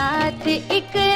साथ एक